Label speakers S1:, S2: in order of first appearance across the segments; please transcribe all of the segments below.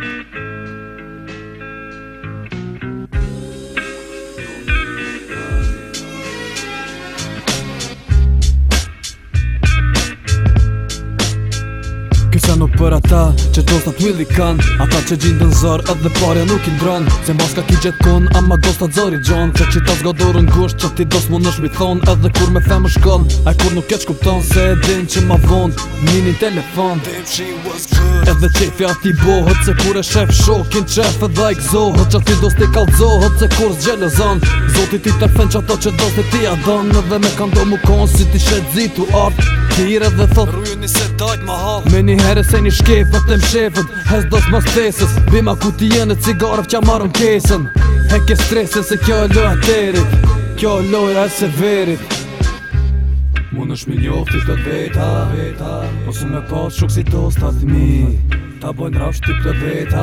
S1: thank you për ata që dosta t'willi kan Ata që në zër edhe parja nuk i ndron Se mos ka ki gjithë kon, ama dosta t'zori gjon Që që ta dorën gusht që ti dos mu nësh mi thon Edhe kur me është shkon, a kur nuk e kupton Se e din që ma vond, minin telefon she was good Edhe që fja ti bohët, se kur e shef shokin qef edhe e gzohët Që ti dos ti kalzohët, se kur s'gjelezon Zotit i terfen që ato që dos ti adon Edhe me kando mu kon, si ti shet zitu art Tira dhe thot Rruju një se dojt ma hall Me një herë se një shkep Vëtë më Hes do të më stesës Bima ku t'i jene cigarev që a marrën kesën Heke stresën se kjo e loja të erit Kjo e loja e severit Mun është në shmi shtët veta Po su me pas shuk si to s'ta thmi Ta bojnë rap shtu për veta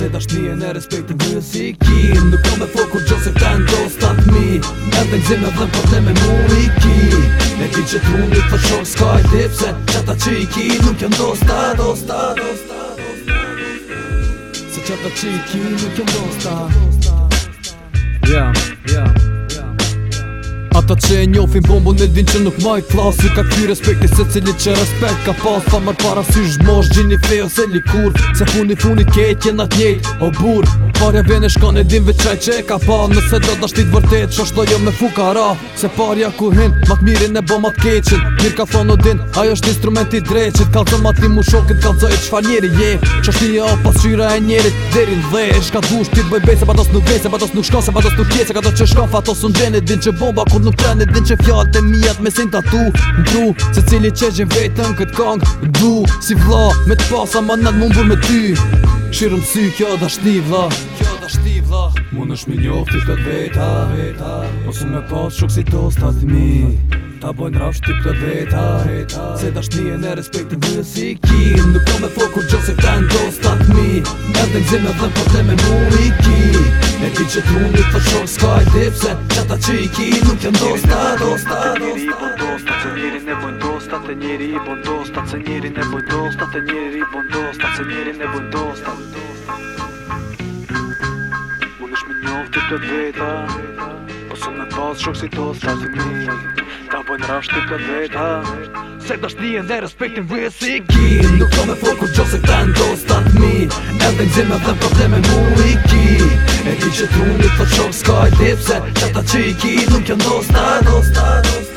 S1: Se da shtmi e në respekt të vëllë si kim Nuk po me fokur gjo se ta ndos s'ta thmi Edhe në gzimë dhe në po problem e mu i kim E ki që trundit për qokë s'ka i tipse Qëta që i ki nuk jem dosta, dosta, dosta Se qëta që i ki nuk jem dosta Ata që e njofin bombo në din që nuk maj klasi Ka kjy respekti se cili që respekt ka pas Fa mërë parasysh mosh gjin i fejo se likur Se funi funi kejt jenat njejt o bur parja vjen e shkon e din vë qaj që e ka pa Nëse do të shtit vërtet që është jo me fukara Se parja ku hin, mat mirin e bo mat keqin Mir ka thonu din, ajo është instrument i drejqit të mati mu shokin, kalë të i qfa njeri je Që është një apë pasyra e njerit derin dhe E shka du shtit bëj bej se batos nuk vej se batos nuk shkon se batos nuk kje Se ka do që shkon fatos tosun djeni din që bomba kur nuk treni din që fjallë të mijat me sin tatu Ndru, se cili që gjen vetën këtë kong Ndru, si vla, me të pasa ma nëtë mundur me ty Shirëm si kjo da shti vla
S2: Kjo da shti vla
S1: Mun është mi njoft të veta Veta Osu me pas shok si to sta thmi Ta bojnë rafsh të këtë veta Veta Se da shti e në respekt të vësi Nuk po me fokur gjo se këta në dosta Nga të gzim dhe për të me mu i ki
S2: Me ti që t'u të shumë s'ka i tipse Qa ta që i ki nuk jem po dosta, dosta, po dosta, Të njeri i bon të ne bojn dosta Të njeri i bon dosta,
S1: të njeri ne bojn dosta Të njeri i dosta, të njeri ne bojn dosta Unë është me të të veta Po së me pasë shok si tosta të njeri Ta pojnë rasht të këtë veta Se të është një ndër respektin vëjë si ki Nuk të me folë kur
S2: gjosë këta në dosë të të mi E të nëzim e probleme mu i ki E ti që të një po të të të shumë s'kajt lipse Qëta që i ki nuk jë ndosë të të të